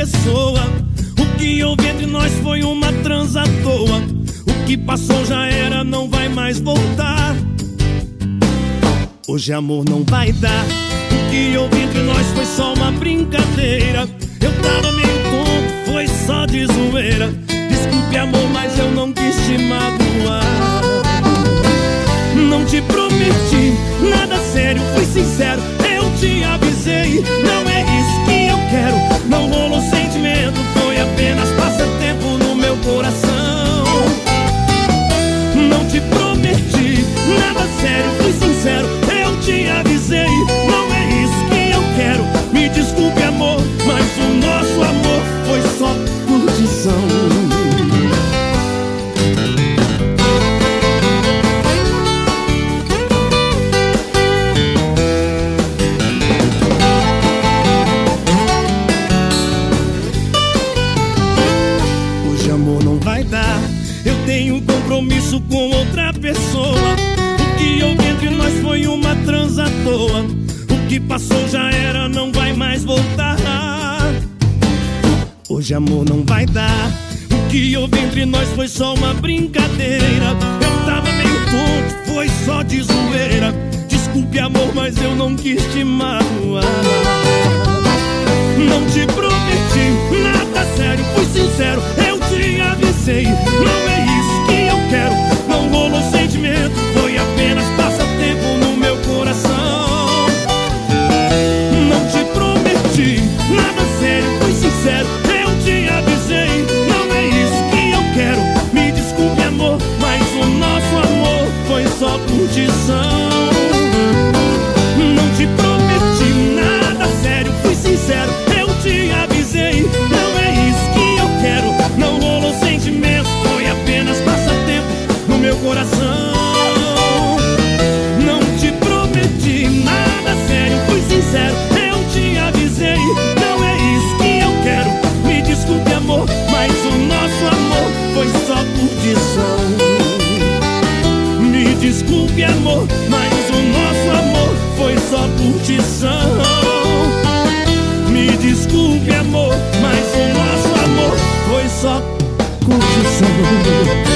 pessoa. O que houve entre nós foi uma transa à toa. O que passou já era, não vai mais voltar. Hoje amor não vai dar. O que houve entre nós foi só uma brincadeira. Eu tava meio tonto, foi só de zoeira. Desculpe amor, mas eu não quis te magoar. Não te prometi nada sério, fui sincero. Eu te avisei, não vai dar. Eu tenho compromisso com outra pessoa. O que houve entre nós foi uma transa toa. O que passou já era, não vai mais voltar. Hoje amor não vai dar. O que houve entre nós foi só uma brincadeira. Eu tava meio tonto, foi só de zoeira. Desculpe amor, mas eu não quis te magoar. Não te avisei. Não é isso que eu quero, não rolou sentimento, foi apenas passatempo no meu coração. Não te prometi nada sério, fui sincero, eu te avisei. Não é isso que eu quero, me desculpe amor, mas o nosso amor foi só curtição. Desculpe amor, mas o nosso amor foi só curtição. Me desculpe amor, mas o nosso amor foi só curtição.